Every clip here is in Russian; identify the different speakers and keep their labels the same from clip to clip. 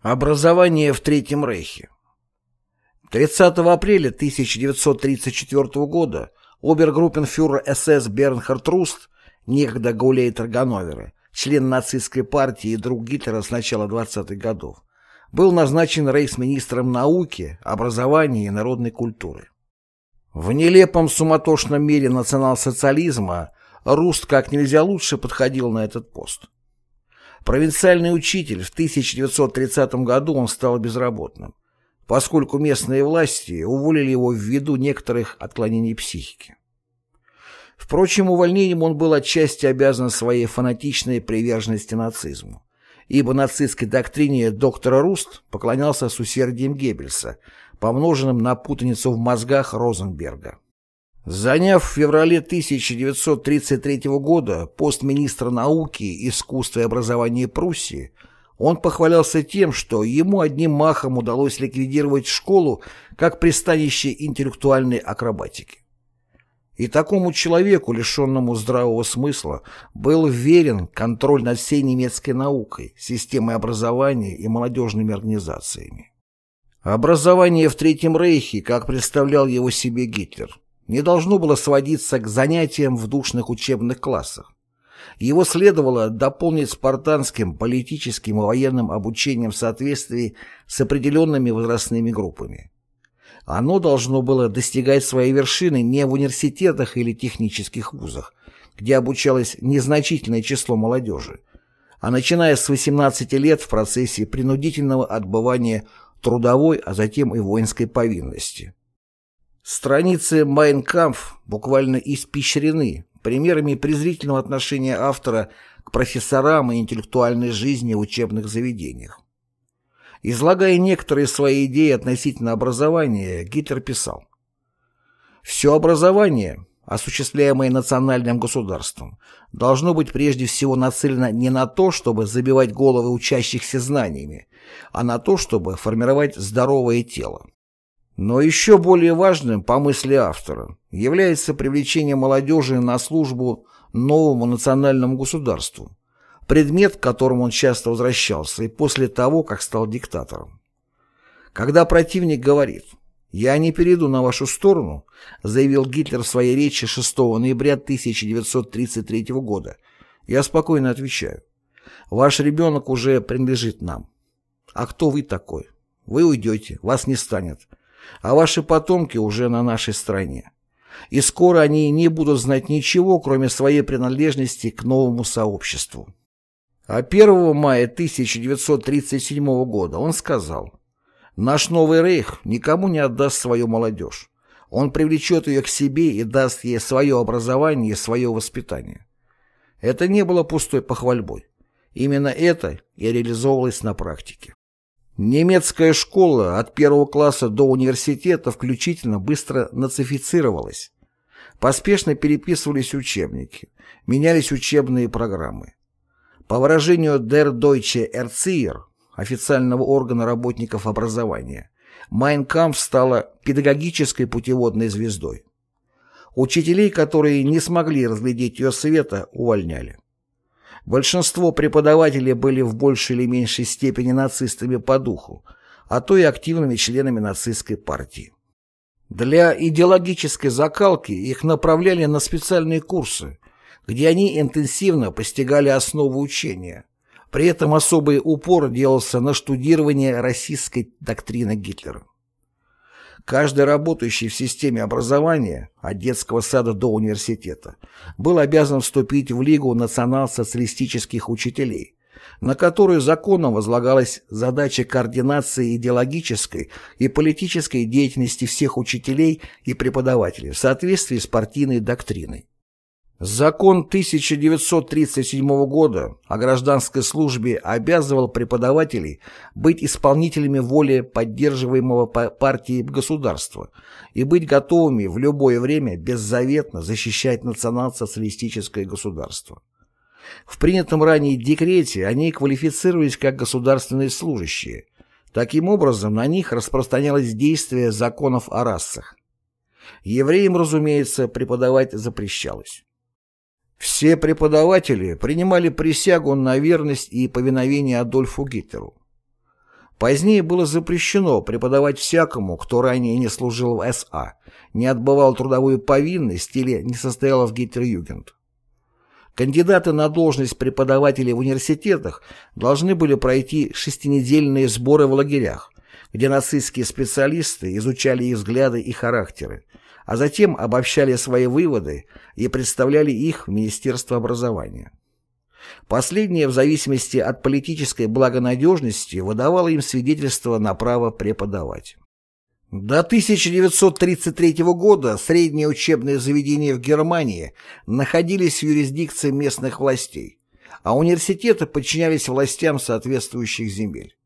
Speaker 1: Образование в Третьем Рейхе 30 апреля 1934 года обергруппенфюрер СС Бернхард Руст, некогда гауляйтер Ганновера, член нацистской партии и друг Гитлера с начала 20-х годов, был назначен рейхсминистром науки, образования и народной культуры. В нелепом суматошном мире национал-социализма Руст как нельзя лучше подходил на этот пост. Провинциальный учитель в 1930 году он стал безработным, поскольку местные власти уволили его ввиду некоторых отклонений психики. Впрочем, увольнением он был отчасти обязан своей фанатичной приверженности нацизму, ибо нацистской доктрине доктора Руст поклонялся с усердием Геббельса, помноженным на путаницу в мозгах Розенберга. Заняв в феврале 1933 года пост министра науки, искусства и образования Пруссии, он похвалялся тем, что ему одним махом удалось ликвидировать школу как пристанище интеллектуальной акробатики. И такому человеку, лишенному здравого смысла, был верен контроль над всей немецкой наукой, системой образования и молодежными организациями. Образование в Третьем Рейхе, как представлял его себе Гитлер, не должно было сводиться к занятиям в душных учебных классах. Его следовало дополнить спартанским политическим и военным обучением в соответствии с определенными возрастными группами. Оно должно было достигать своей вершины не в университетах или технических вузах, где обучалось незначительное число молодежи, а начиная с 18 лет в процессе принудительного отбывания трудовой, а затем и воинской повинности. Страницы «Майнкамф» буквально испещрены примерами презрительного отношения автора к профессорам и интеллектуальной жизни в учебных заведениях. Излагая некоторые свои идеи относительно образования, Гитлер писал «Все образование, осуществляемое национальным государством, должно быть прежде всего нацелено не на то, чтобы забивать головы учащихся знаниями, а на то, чтобы формировать здоровое тело. Но еще более важным, по мысли автора, является привлечение молодежи на службу новому национальному государству, предмет, к которому он часто возвращался и после того, как стал диктатором. Когда противник говорит «Я не перейду на вашу сторону», заявил Гитлер в своей речи 6 ноября 1933 года, я спокойно отвечаю «Ваш ребенок уже принадлежит нам». А кто вы такой? Вы уйдете, вас не станет а ваши потомки уже на нашей стороне. И скоро они не будут знать ничего, кроме своей принадлежности к новому сообществу. А 1 мая 1937 года он сказал, «Наш новый рейх никому не отдаст свою молодежь. Он привлечет ее к себе и даст ей свое образование и свое воспитание». Это не было пустой похвальбой. Именно это и реализовывалось на практике. Немецкая школа от первого класса до университета включительно быстро нацифицировалась. Поспешно переписывались учебники, менялись учебные программы. По выражению Der Deutsche Erzieher, официального органа работников образования, Майнкамп стала педагогической путеводной звездой. Учителей, которые не смогли разглядеть ее света, увольняли. Большинство преподавателей были в большей или меньшей степени нацистами по духу, а то и активными членами нацистской партии. Для идеологической закалки их направляли на специальные курсы, где они интенсивно постигали основы учения. При этом особый упор делался на штудирование российской доктрины Гитлера. Каждый работающий в системе образования, от детского сада до университета, был обязан вступить в Лигу национал-социалистических учителей, на которую законом возлагалась задача координации идеологической и политической деятельности всех учителей и преподавателей в соответствии с партийной доктриной. Закон 1937 года о гражданской службе обязывал преподавателей быть исполнителями воли поддерживаемого партией государства и быть готовыми в любое время беззаветно защищать национал-социалистическое государство. В принятом ранее декрете они квалифицировались как государственные служащие. Таким образом, на них распространялось действие законов о расах. Евреям, разумеется, преподавать запрещалось. Все преподаватели принимали присягу на верность и повиновение Адольфу Гитлеру. Позднее было запрещено преподавать всякому, кто ранее не служил в СА, не отбывал трудовую повинность или не состоял в Гитлер-Югент. Кандидаты на должность преподавателей в университетах должны были пройти шестинедельные сборы в лагерях, где нацистские специалисты изучали их взгляды и характеры, а затем обобщали свои выводы и представляли их в Министерство образования. Последнее, в зависимости от политической благонадежности, выдавало им свидетельство на право преподавать. До 1933 года средние учебные заведения в Германии находились в юрисдикции местных властей, а университеты подчинялись властям соответствующих земель.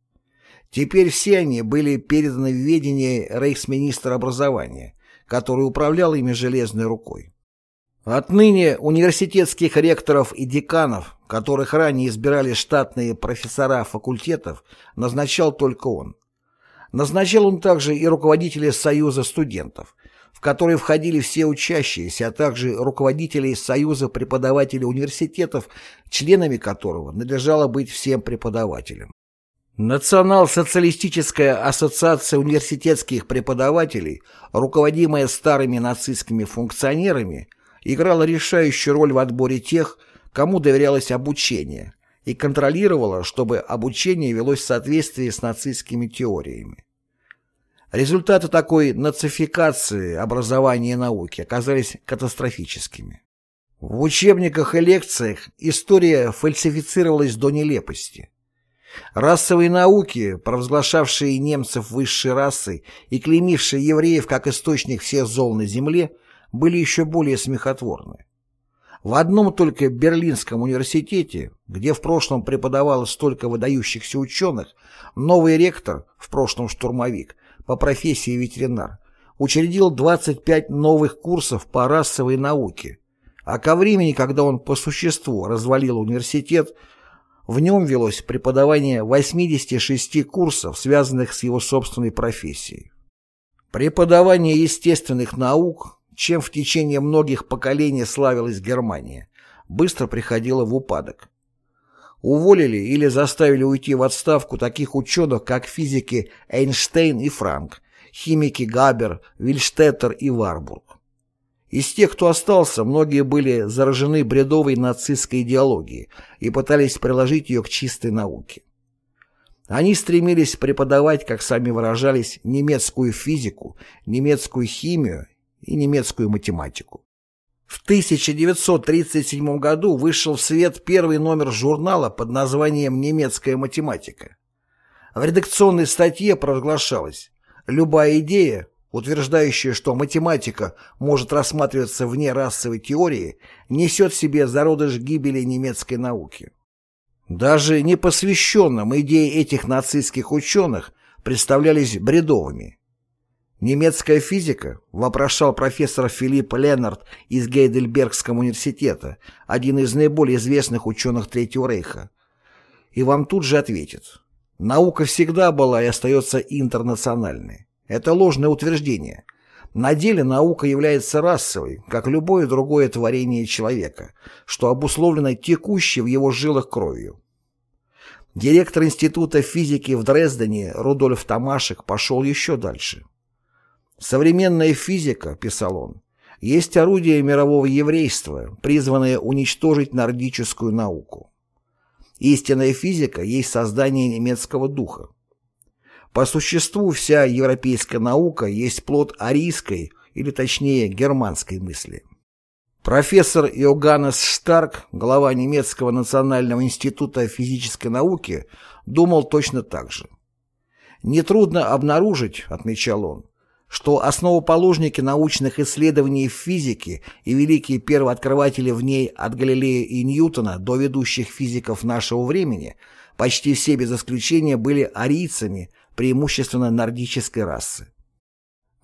Speaker 1: Теперь все они были переданы в ведение рейхсминистра образования, который управлял ими железной рукой. Отныне университетских ректоров и деканов, которых ранее избирали штатные профессора факультетов, назначал только он. Назначал он также и руководителей Союза студентов, в который входили все учащиеся, а также руководителей Союза преподавателей университетов, членами которого надлежало быть всем преподавателям. Национал-социалистическая ассоциация университетских преподавателей, руководимая старыми нацистскими функционерами, играла решающую роль в отборе тех, кому доверялось обучение, и контролировала, чтобы обучение велось в соответствии с нацистскими теориями. Результаты такой нацификации образования и науки оказались катастрофическими. В учебниках и лекциях история фальсифицировалась до нелепости. Расовые науки, провозглашавшие немцев высшей расой и клеймившие евреев как источник всех зол на земле, были еще более смехотворны. В одном только Берлинском университете, где в прошлом преподавало столько выдающихся ученых, новый ректор, в прошлом штурмовик, по профессии ветеринар, учредил 25 новых курсов по расовой науке, а ко времени, когда он по существу развалил университет, в нем велось преподавание 86 курсов, связанных с его собственной профессией. Преподавание естественных наук, чем в течение многих поколений славилась Германия, быстро приходило в упадок. Уволили или заставили уйти в отставку таких ученых, как физики Эйнштейн и Франк, химики Габер, Вильштеттер и Варбург. Из тех, кто остался, многие были заражены бредовой нацистской идеологией и пытались приложить ее к чистой науке. Они стремились преподавать, как сами выражались, немецкую физику, немецкую химию и немецкую математику. В 1937 году вышел в свет первый номер журнала под названием «Немецкая математика». В редакционной статье провозглашалось «Любая идея, утверждающая, что математика может рассматриваться вне расовой теории, несет в себе зародыш гибели немецкой науки. Даже непосвященным идеи этих нацистских ученых представлялись бредовыми. Немецкая физика, вопрошал профессор Филипп Леннард из Гейдельбергского университета, один из наиболее известных ученых Третьего Рейха. И вам тут же ответит. Наука всегда была и остается интернациональной. Это ложное утверждение. На деле наука является расовой, как любое другое творение человека, что обусловлено текущей в его жилах кровью. Директор Института физики в Дрездене Рудольф Тамашек пошел еще дальше. «Современная физика», — писал он, — «есть орудие мирового еврейства, призванное уничтожить нордическую науку. Истинная физика есть создание немецкого духа. По существу вся европейская наука есть плод арийской, или точнее германской мысли. Профессор Иоганнес Штарк, глава немецкого национального института физической науки, думал точно так же. «Нетрудно обнаружить», — отмечал он, что основоположники научных исследований в физике и великие первооткрыватели в ней от Галилея и Ньютона до ведущих физиков нашего времени почти все без исключения были арийцами, преимущественно нордической расы.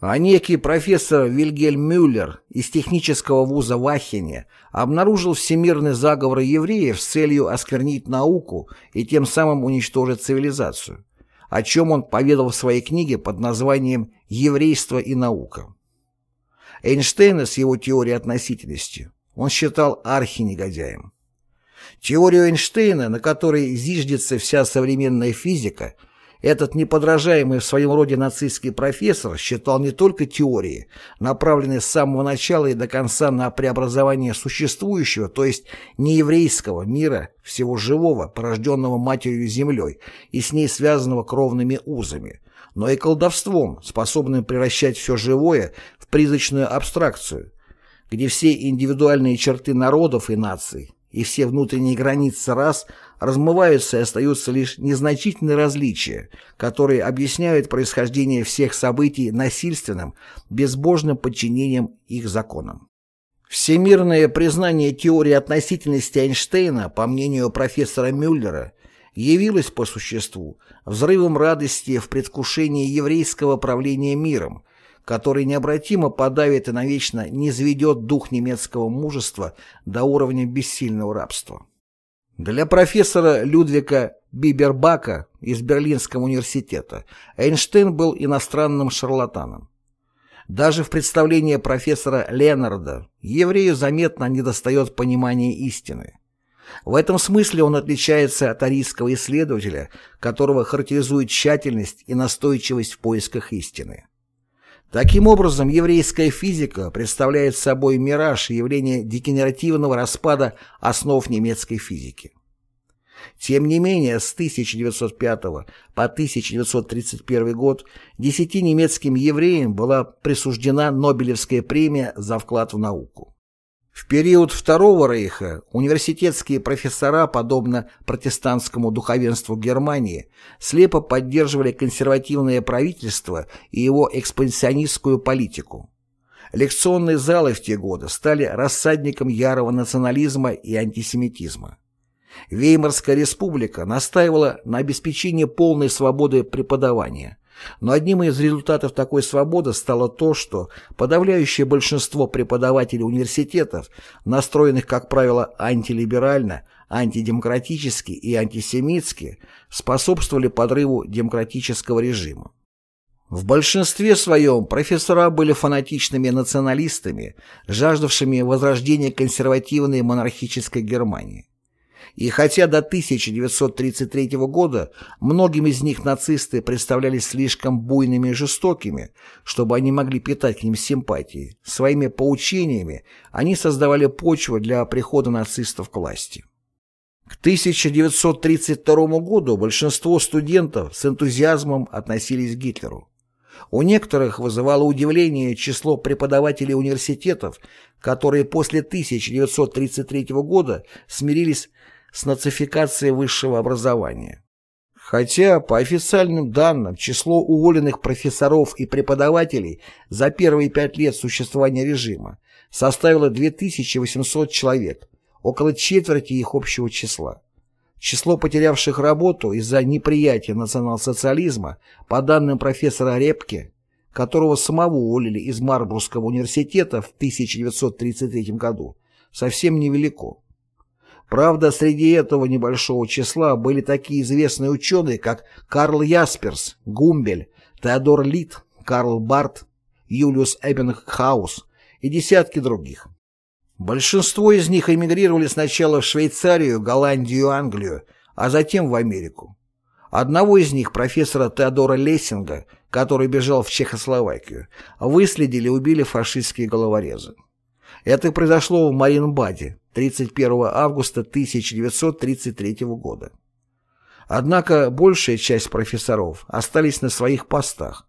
Speaker 1: А некий профессор Вильгельм Мюллер из технического вуза в Ахене обнаружил всемирный заговор евреев с целью осквернить науку и тем самым уничтожить цивилизацию, о чем он поведал в своей книге под названием «Еврейство и наука». Эйнштейна с его теорией относительности он считал архинегодяем. Теорию Эйнштейна, на которой зиждется вся современная физика – Этот неподражаемый в своем роде нацистский профессор считал не только теории, направленные с самого начала и до конца на преобразование существующего, то есть нееврейского мира, всего живого, порожденного матерью землей и с ней связанного кровными узами, но и колдовством, способным превращать все живое в призрачную абстракцию, где все индивидуальные черты народов и наций и все внутренние границы рас размываются и остаются лишь незначительные различия, которые объясняют происхождение всех событий насильственным, безбожным подчинением их законам. Всемирное признание теории относительности Эйнштейна, по мнению профессора Мюллера, явилось по существу взрывом радости в предвкушении еврейского правления миром, который необратимо подавит и навечно низведет дух немецкого мужества до уровня бессильного рабства. Для профессора Людвига Бибербака из Берлинского университета Эйнштейн был иностранным шарлатаном. Даже в представлении профессора Ленарда еврею заметно недостает понимания истины. В этом смысле он отличается от арийского исследователя, которого характеризует тщательность и настойчивость в поисках истины. Таким образом, еврейская физика представляет собой мираж явление дегенеративного распада основ немецкой физики. Тем не менее, с 1905 по 1931 год десяти немецким евреям была присуждена Нобелевская премия за вклад в науку. В период Второго Рейха университетские профессора, подобно протестантскому духовенству Германии, слепо поддерживали консервативное правительство и его экспансионистскую политику. Лекционные залы в те годы стали рассадником ярого национализма и антисемитизма. Веймарская республика настаивала на обеспечении полной свободы преподавания, но одним из результатов такой свободы стало то, что подавляющее большинство преподавателей университетов, настроенных, как правило, антилиберально, антидемократически и антисемитски, способствовали подрыву демократического режима. В большинстве своем профессора были фанатичными националистами, жаждавшими возрождения консервативной монархической Германии. И хотя до 1933 года многим из них нацисты представлялись слишком буйными и жестокими, чтобы они могли питать к ним симпатии, своими поучениями они создавали почву для прихода нацистов к власти. К 1932 году большинство студентов с энтузиазмом относились к Гитлеру. У некоторых вызывало удивление число преподавателей университетов, которые после 1933 года смирились с нацификацией высшего образования. Хотя, по официальным данным, число уволенных профессоров и преподавателей за первые пять лет существования режима составило 2800 человек, около четверти их общего числа. Число потерявших работу из-за неприятия национал-социализма, по данным профессора Репке, которого самого уволили из Марбургского университета в 1933 году, совсем невелико. Правда, среди этого небольшого числа были такие известные ученые, как Карл Ясперс, Гумбель, Теодор Лит, Карл Барт, Юлиус Эббингхаус и десятки других. Большинство из них эмигрировали сначала в Швейцарию, Голландию Англию, а затем в Америку. Одного из них, профессора Теодора Лессинга, который бежал в Чехословакию, выследили и убили фашистские головорезы. Это произошло в Маринбаде 31 августа 1933 года. Однако большая часть профессоров остались на своих постах,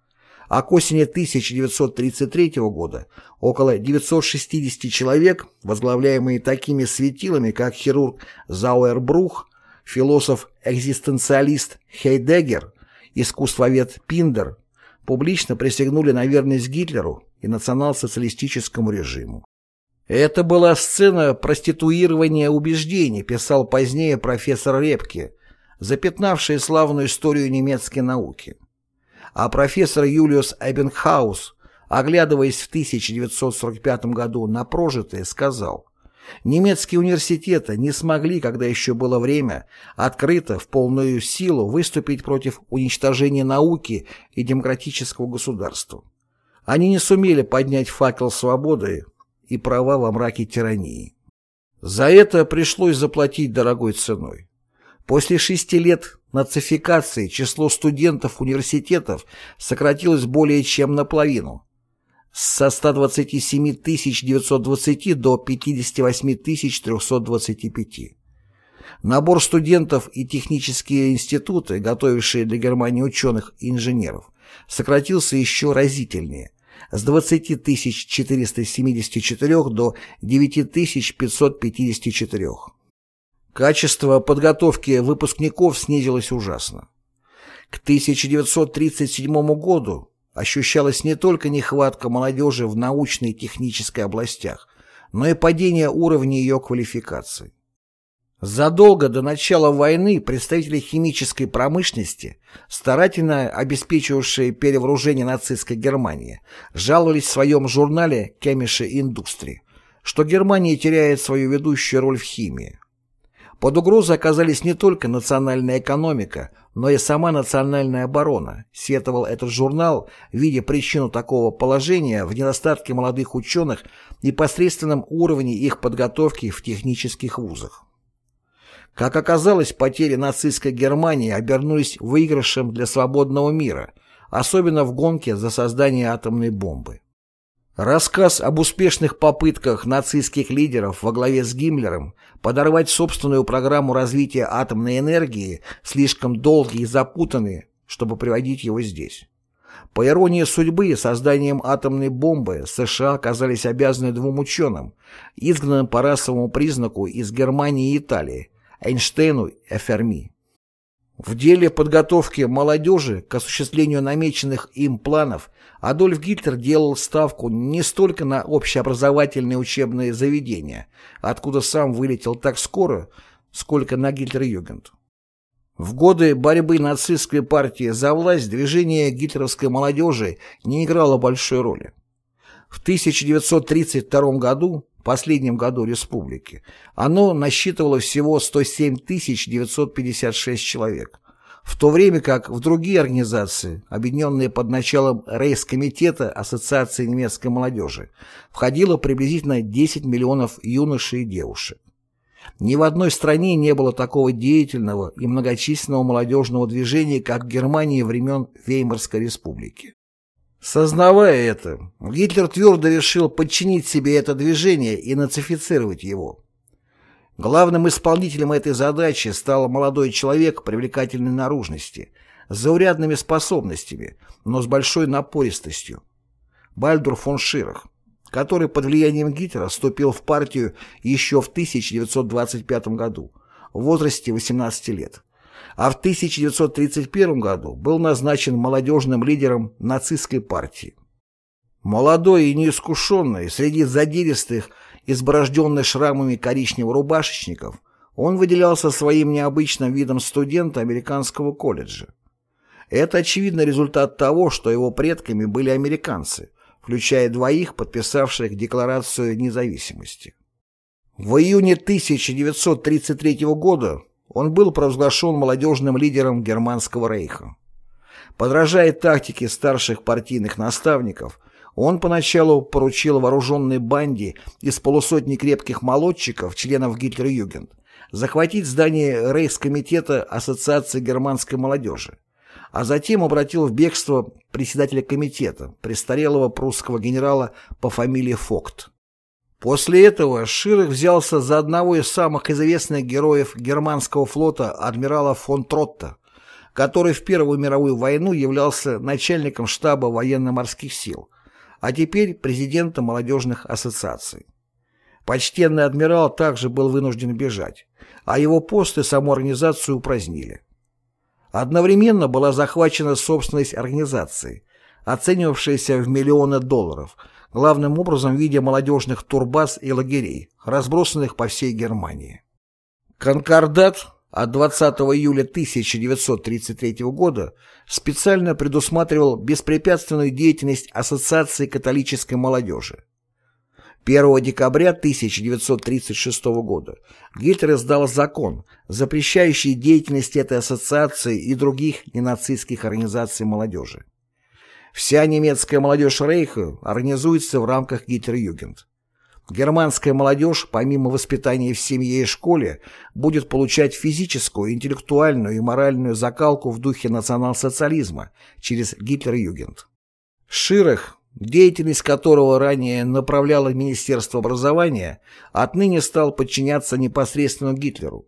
Speaker 1: а к осени 1933 года около 960 человек, возглавляемые такими светилами, как хирург Зауэрбрух, философ-экзистенциалист Хейдеггер, искусствовед Пиндер, публично присягнули на верность Гитлеру и национал-социалистическому режиму. Это была сцена проституирования убеждений, писал позднее профессор Репке, запятнавшая славную историю немецкой науки. А профессор Юлиус Эббенхаус, оглядываясь в 1945 году на прожитое, сказал, Немецкие университеты не смогли, когда еще было время, открыто, в полную силу выступить против уничтожения науки и демократического государства. Они не сумели поднять факел свободы, и права во мраке тирании. За это пришлось заплатить дорогой ценой. После шести лет нацификации число студентов университетов сократилось более чем наполовину со 127 920 до 58 325. Набор студентов и технические институты, готовившие для Германии ученых и инженеров, сократился еще разительнее с 20 474 до 9 554. Качество подготовки выпускников снизилось ужасно. К 1937 году ощущалась не только нехватка молодежи в научной и технической областях, но и падение уровня ее квалификации. Задолго до начала войны представители химической промышленности, старательно обеспечивавшие перевооружение нацистской Германии, жаловались в своем журнале «Chemische Industrie», что Германия теряет свою ведущую роль в химии. Под угрозой оказались не только национальная экономика, но и сама национальная оборона, сетовал этот журнал, видя причину такого положения в недостатке молодых ученых и посредственном уровне их подготовки в технических вузах. Как оказалось, потери нацистской Германии обернулись выигрышем для свободного мира, особенно в гонке за создание атомной бомбы. Рассказ об успешных попытках нацистских лидеров во главе с Гиммлером подорвать собственную программу развития атомной энергии слишком долгий и запутанный, чтобы приводить его здесь. По иронии судьбы, созданием атомной бомбы США оказались обязаны двум ученым, изгнанным по расовому признаку из Германии и Италии, Эйнштейну и Ферми. В деле подготовки молодежи к осуществлению намеченных им планов Адольф Гитлер делал ставку не столько на общеобразовательные учебные заведения, откуда сам вылетел так скоро, сколько на Гитлер-Югент. В годы борьбы нацистской партии за власть движение гитлеровской молодежи не играло большой роли. В 1932 году последнем году республики, оно насчитывало всего 107 956 человек, в то время как в другие организации, объединенные под началом Рейс-комитета Ассоциации немецкой молодежи, входило приблизительно 10 миллионов юношей и девушек. Ни в одной стране не было такого деятельного и многочисленного молодежного движения, как в Германии времен Веймарской республики. Сознавая это, Гитлер твердо решил подчинить себе это движение и нацифицировать его. Главным исполнителем этой задачи стал молодой человек привлекательной наружности, с заурядными способностями, но с большой напористостью. Бальдур фон Ширах, который под влиянием Гитлера вступил в партию еще в 1925 году, в возрасте 18 лет а в 1931 году был назначен молодежным лидером нацистской партии. Молодой и неискушенный среди задиристых, изборожденных шрамами коричневых рубашечников, он выделялся своим необычным видом студента американского колледжа. Это очевидно результат того, что его предками были американцы, включая двоих, подписавших Декларацию независимости. В июне 1933 года он был провозглашен молодежным лидером Германского рейха. Подражая тактике старших партийных наставников, он поначалу поручил вооруженной банде из полусотни крепких молодчиков, членов Гитлер-Югент, захватить здание Рейхскомитета Ассоциации германской молодежи, а затем обратил в бегство председателя комитета, престарелого прусского генерала по фамилии Фокт. После этого Ширах взялся за одного из самых известных героев германского флота адмирала фон Тротта, который в Первую мировую войну являлся начальником штаба военно-морских сил, а теперь президентом молодежных ассоциаций. Почтенный адмирал также был вынужден бежать, а его пост и саму организацию упразднили. Одновременно была захвачена собственность организации, оценивавшаяся в миллионы долларов – главным образом в виде молодежных турбаз и лагерей, разбросанных по всей Германии. Конкордат от 20 июля 1933 года специально предусматривал беспрепятственную деятельность Ассоциации католической молодежи. 1 декабря 1936 года Гитлер издал закон, запрещающий деятельность этой ассоциации и других ненацистских организаций молодежи. Вся немецкая молодежь Рейха организуется в рамках Гитлер-Югент. Германская молодежь, помимо воспитания в семье и школе, будет получать физическую, интеллектуальную и моральную закалку в духе национал-социализма через Гитлер-Югент. Ширах, деятельность которого ранее направляло Министерство образования, отныне стал подчиняться непосредственно Гитлеру.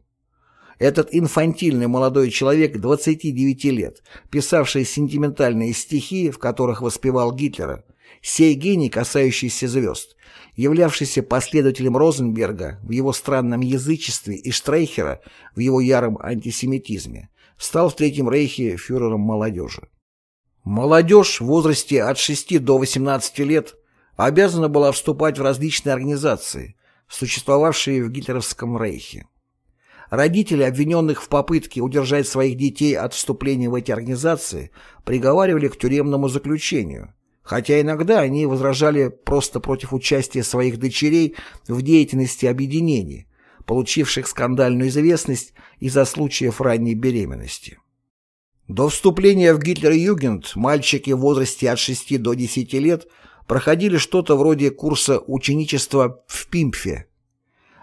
Speaker 1: Этот инфантильный молодой человек 29 лет, писавший сентиментальные стихи, в которых воспевал Гитлера, сей гений, касающийся звезд, являвшийся последователем Розенберга в его странном язычестве и Штрейхера в его яром антисемитизме, стал в Третьем Рейхе фюрером молодежи. Молодежь в возрасте от 6 до 18 лет обязана была вступать в различные организации, существовавшие в Гитлеровском Рейхе. Родители, обвиненных в попытке удержать своих детей от вступления в эти организации, приговаривали к тюремному заключению, хотя иногда они возражали просто против участия своих дочерей в деятельности объединений, получивших скандальную известность из-за случаев ранней беременности. До вступления в Гитлер-Югент мальчики в возрасте от 6 до 10 лет проходили что-то вроде курса ученичества в Пимпфе.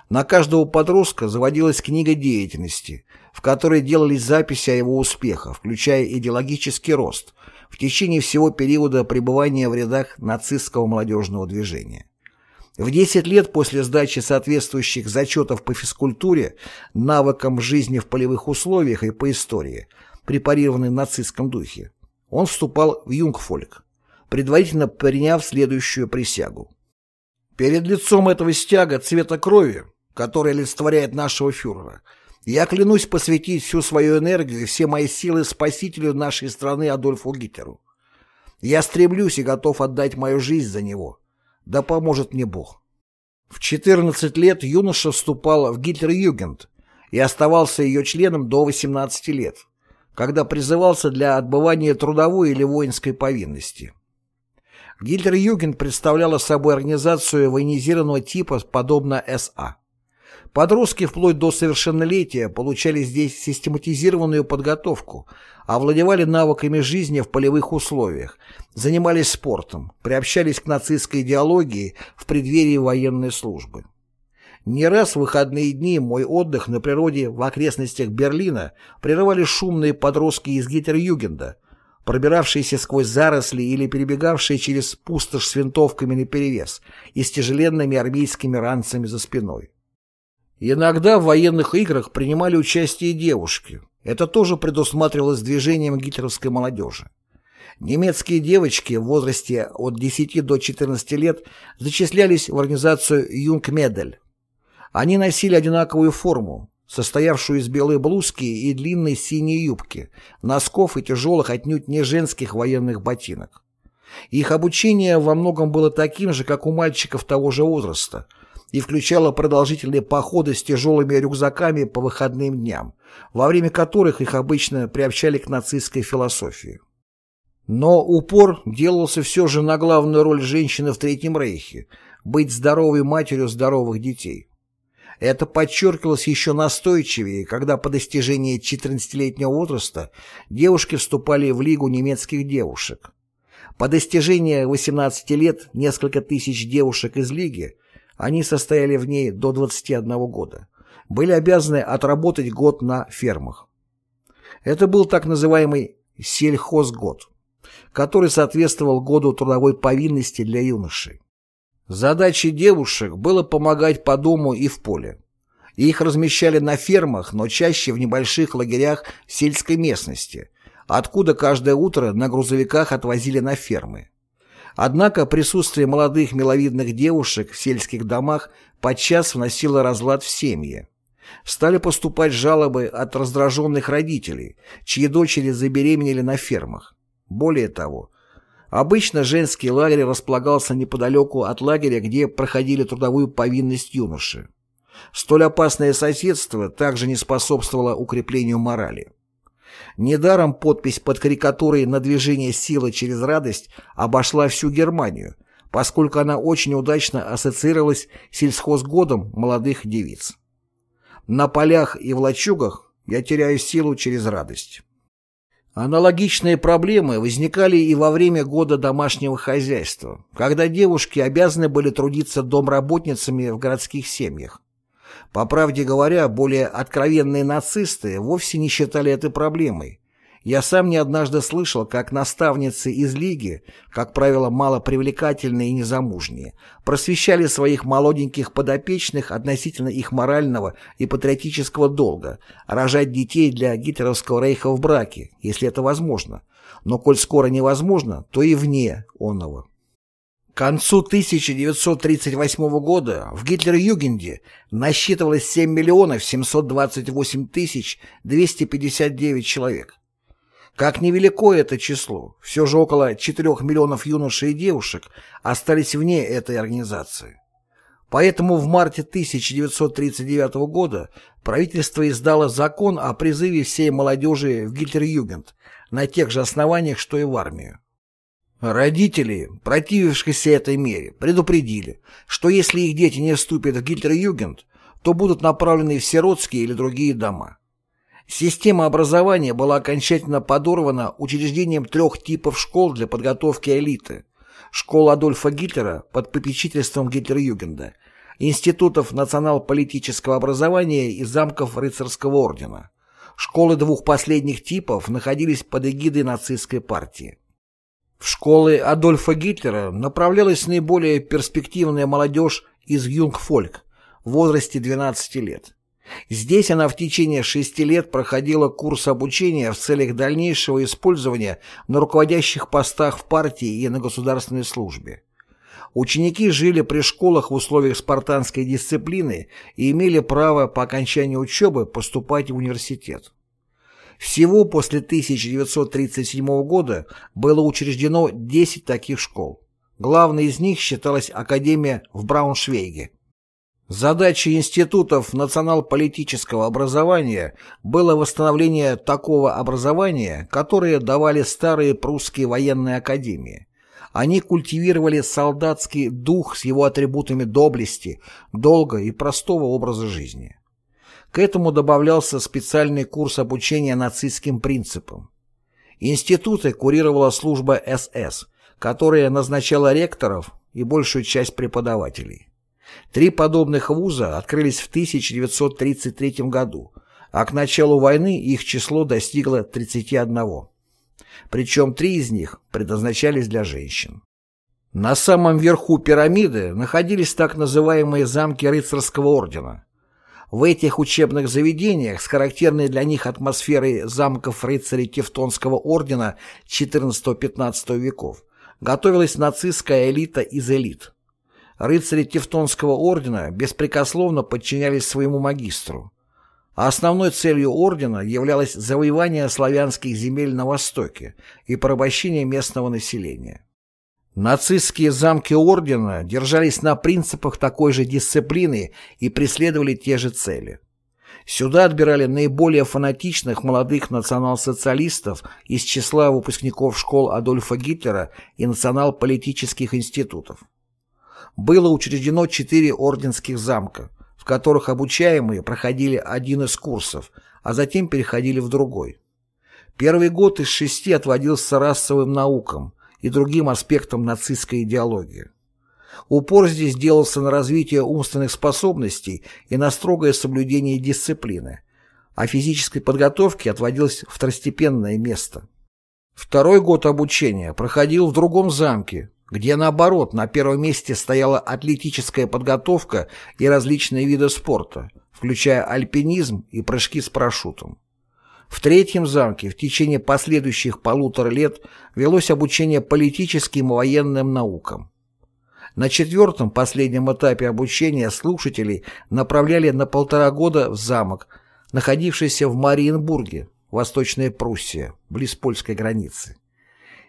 Speaker 1: На каждого подростка заводилась книга деятельности, в которой делались записи о его успехах, включая идеологический рост, в течение всего периода пребывания в рядах нацистского молодежного движения. В 10 лет после сдачи соответствующих зачетов по физкультуре, навыкам жизни в полевых условиях и по истории, препарированной в нацистском духе, он вступал в Юнгфольк, предварительно приняв следующую присягу. Перед лицом этого стяга цвета крови, который олицетворяет нашего фюрера, я клянусь посвятить всю свою энергию и все мои силы спасителю нашей страны Адольфу Гитлеру. Я стремлюсь и готов отдать мою жизнь за него. Да поможет мне Бог. В 14 лет юноша вступал в Гитлер-Югент и оставался ее членом до 18 лет, когда призывался для отбывания трудовой или воинской повинности. Гитлер-Югент представляла собой организацию военизированного типа, подобно СА. Подростки вплоть до совершеннолетия получали здесь систематизированную подготовку, овладевали навыками жизни в полевых условиях, занимались спортом, приобщались к нацистской идеологии в преддверии военной службы. Не раз в выходные дни мой отдых на природе в окрестностях Берлина прерывали шумные подростки из Гитлер-Югенда, пробиравшиеся сквозь заросли или перебегавшие через пустошь с винтовками наперевес и с тяжеленными армейскими ранцами за спиной. Иногда в военных играх принимали участие девушки. Это тоже предусматривалось движением гитлеровской молодежи. Немецкие девочки в возрасте от 10 до 14 лет зачислялись в организацию «Юнгмедель». Они носили одинаковую форму, состоявшую из белой блузки и длинной синей юбки, носков и тяжелых отнюдь не женских военных ботинок. Их обучение во многом было таким же, как у мальчиков того же возраста – и включала продолжительные походы с тяжелыми рюкзаками по выходным дням, во время которых их обычно приобщали к нацистской философии. Но упор делался все же на главную роль женщины в Третьем Рейхе – быть здоровой матерью здоровых детей. Это подчеркивалось еще настойчивее, когда по достижении 14-летнего возраста девушки вступали в Лигу немецких девушек. По достижении 18 лет несколько тысяч девушек из Лиги – они состояли в ней до 21 года, были обязаны отработать год на фермах. Это был так называемый сельхозгод, который соответствовал году трудовой повинности для юношей. Задачей девушек было помогать по дому и в поле. Их размещали на фермах, но чаще в небольших лагерях сельской местности, откуда каждое утро на грузовиках отвозили на фермы. Однако присутствие молодых миловидных девушек в сельских домах подчас вносило разлад в семьи. Стали поступать жалобы от раздраженных родителей, чьи дочери забеременели на фермах. Более того, обычно женский лагерь располагался неподалеку от лагеря, где проходили трудовую повинность юноши. Столь опасное соседство также не способствовало укреплению морали. Недаром подпись под карикатурой на движение «Сила через радость» обошла всю Германию, поскольку она очень удачно ассоциировалась с сельхозгодом молодых девиц. На полях и в лачугах я теряю силу через радость. Аналогичные проблемы возникали и во время года домашнего хозяйства, когда девушки обязаны были трудиться домработницами в городских семьях. По правде говоря, более откровенные нацисты вовсе не считали это проблемой, я сам не однажды слышал, как наставницы из Лиги, как правило, малопривлекательные и незамужние, просвещали своих молоденьких подопечных относительно их морального и патриотического долга рожать детей для гитлеровского рейха в браке, если это возможно. Но коль скоро невозможно, то и вне оного. К концу 1938 года в Гитлер-Югенде насчитывалось 7 миллионов 728 тысяч 259 человек. Как невелико это число, все же около 4 миллионов юношей и девушек остались вне этой организации. Поэтому в марте 1939 года правительство издало закон о призыве всей молодежи в Гитлер-Югент на тех же основаниях, что и в армию. Родители, противившиеся этой мере, предупредили, что если их дети не вступят в Гитлер-Югент, то будут направлены в сиротские или другие дома. Система образования была окончательно подорвана учреждением трех типов школ для подготовки элиты. Школ Адольфа Гитлера под попечительством Гитлер-Югенда, институтов национал-политического образования и замков рыцарского ордена. Школы двух последних типов находились под эгидой нацистской партии. В школы Адольфа Гитлера направлялась наиболее перспективная молодежь из Юнгфольк в возрасте 12 лет. Здесь она в течение шести лет проходила курс обучения в целях дальнейшего использования на руководящих постах в партии и на государственной службе. Ученики жили при школах в условиях спартанской дисциплины и имели право по окончании учебы поступать в университет. Всего после 1937 года было учреждено 10 таких школ. Главной из них считалась Академия в Брауншвейге. Задачей институтов национал-политического образования было восстановление такого образования, которое давали старые прусские военные академии. Они культивировали солдатский дух с его атрибутами доблести, долга и простого образа жизни. К этому добавлялся специальный курс обучения нацистским принципам. Институты курировала служба СС, которая назначала ректоров и большую часть преподавателей. Три подобных вуза открылись в 1933 году, а к началу войны их число достигло 31. Причем три из них предназначались для женщин. На самом верху пирамиды находились так называемые замки рыцарского ордена. В этих учебных заведениях с характерной для них атмосферой замков рыцарей Тевтонского ордена XIV-XV веков готовилась нацистская элита из элит. Рыцари Тевтонского ордена беспрекословно подчинялись своему магистру, а основной целью ордена являлось завоевание славянских земель на Востоке и порабощение местного населения. Нацистские замки ордена держались на принципах такой же дисциплины и преследовали те же цели. Сюда отбирали наиболее фанатичных молодых национал-социалистов из числа выпускников школ Адольфа Гитлера и национал-политических институтов было учреждено четыре орденских замка, в которых обучаемые проходили один из курсов, а затем переходили в другой. Первый год из шести отводился расовым наукам и другим аспектам нацистской идеологии. Упор здесь делался на развитие умственных способностей и на строгое соблюдение дисциплины, а физической подготовке отводилось второстепенное место. Второй год обучения проходил в другом замке, где наоборот на первом месте стояла атлетическая подготовка и различные виды спорта, включая альпинизм и прыжки с парашютом. В третьем замке в течение последующих полутора лет велось обучение политическим и военным наукам. На четвертом, последнем этапе обучения слушателей направляли на полтора года в замок, находившийся в Мариенбурге, Восточная Пруссия, близ польской границы.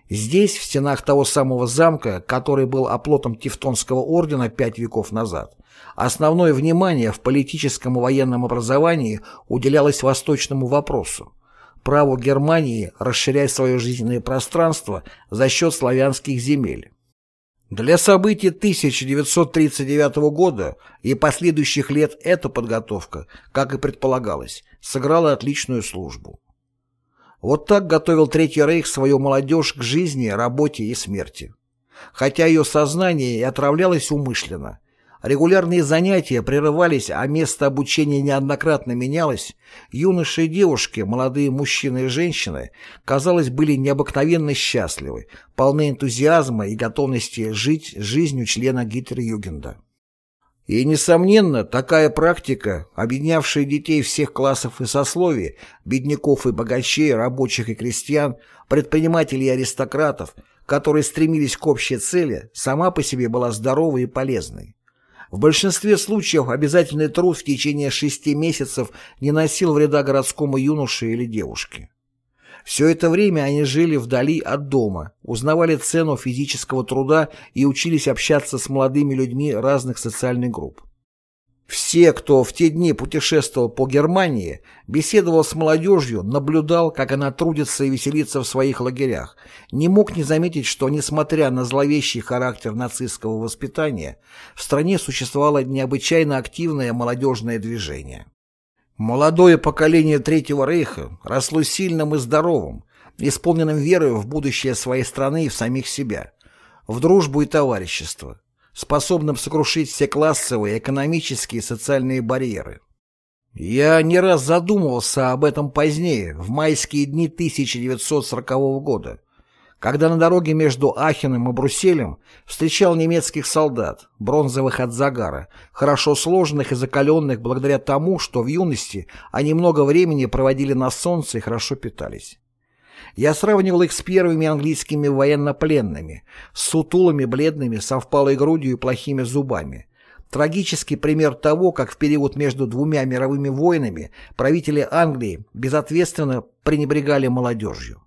Speaker 1: Здесь, в стенах того самого замка, который был оплотом Тевтонского ордена пять веков назад, основное внимание в политическом и военном образовании уделялось восточному вопросу – праву Германии расширять свое жизненное пространство за счет славянских земель. Для событий 1939 года и последующих лет эта подготовка, как и предполагалось, сыграла отличную службу. Вот так готовил Третий Рейх свою молодежь к жизни, работе и смерти. Хотя ее сознание и отравлялось умышленно. Регулярные занятия прерывались, а место обучения неоднократно менялось, юноши и девушки, молодые мужчины и женщины, казалось, были необыкновенно счастливы, полны энтузиазма и готовности жить жизнью члена Гитлер-Югенда. И, несомненно, такая практика, объединявшая детей всех классов и сословий, бедняков и богачей, рабочих и крестьян, предпринимателей и аристократов, которые стремились к общей цели, сама по себе была здоровой и полезной. В большинстве случаев обязательный труд в течение шести месяцев не носил вреда городскому юноше или девушке. Все это время они жили вдали от дома, узнавали цену физического труда и учились общаться с молодыми людьми разных социальных групп. Все, кто в те дни путешествовал по Германии, беседовал с молодежью, наблюдал, как она трудится и веселится в своих лагерях, не мог не заметить, что, несмотря на зловещий характер нацистского воспитания, в стране существовало необычайно активное молодежное движение. Молодое поколение Третьего Рейха росло сильным и здоровым, исполненным верой в будущее своей страны и в самих себя, в дружбу и товарищество, способным сокрушить все классовые, экономические и социальные барьеры. Я не раз задумывался об этом позднее, в майские дни 1940 года, когда на дороге между Ахеном и Брусселем встречал немецких солдат, бронзовых от загара, хорошо сложенных и закаленных благодаря тому, что в юности они много времени проводили на солнце и хорошо питались. Я сравнивал их с первыми английскими военнопленными, с сутулыми, бледными, со впалой грудью и плохими зубами. Трагический пример того, как в период между двумя мировыми войнами правители Англии безответственно пренебрегали молодежью.